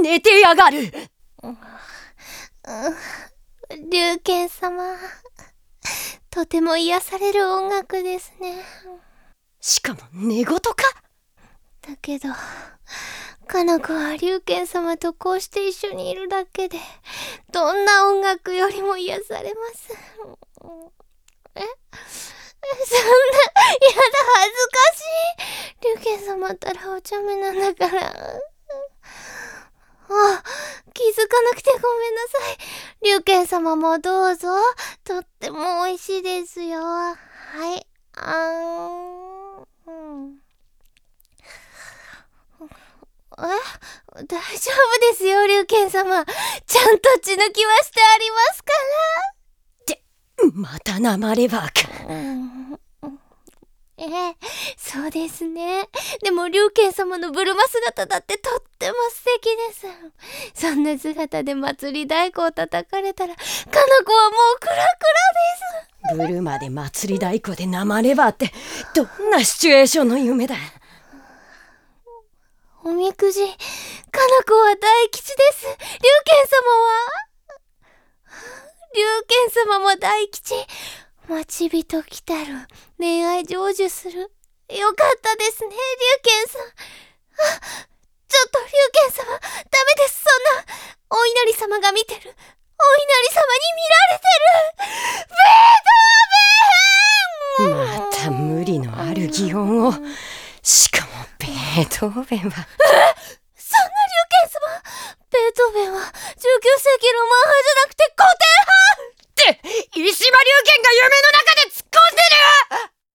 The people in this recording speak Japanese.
寝てやがる。龍賢様とても癒される音楽ですね。しかも寝言か。だけどかの子は龍賢様とこうして一緒にいるだけでどんな音楽よりも癒されます。え？そんなやだ恥ずかしい龍賢様ったらお茶目なんだから。あ気づかなくてごめんなさい。龍賢様もどうぞ。とっても美味しいですよ。はい。あーんうん。え？大丈夫ですよ、龍賢様。ちゃんと血抜きはしてありますかまた生レバーか。ら。うんええ、そうですね。でも、龍賢様のブルマ姿だってとっても素敵です。そんな姿で祭り太鼓を叩かれたら、かの子はもうクラクラです。ブルマで祭り太鼓で生レバーって、どんなシチュエーションの夢だ。おみくじ、かの子は大吉です。龍賢様は？龍賢様も大吉。待ち人来たる。恋愛成就する。よかったですね、龍賢さん。あ、ちょっと龍賢様、ダメです、そんな。お稲荷様が見てる。お稲荷様に見られてる。ベートーベンまた無理のある擬音を。しかも、ベートーベンは。そんな龍賢様ベートーベンは19世紀のマンハじゃなくて古典が夢の中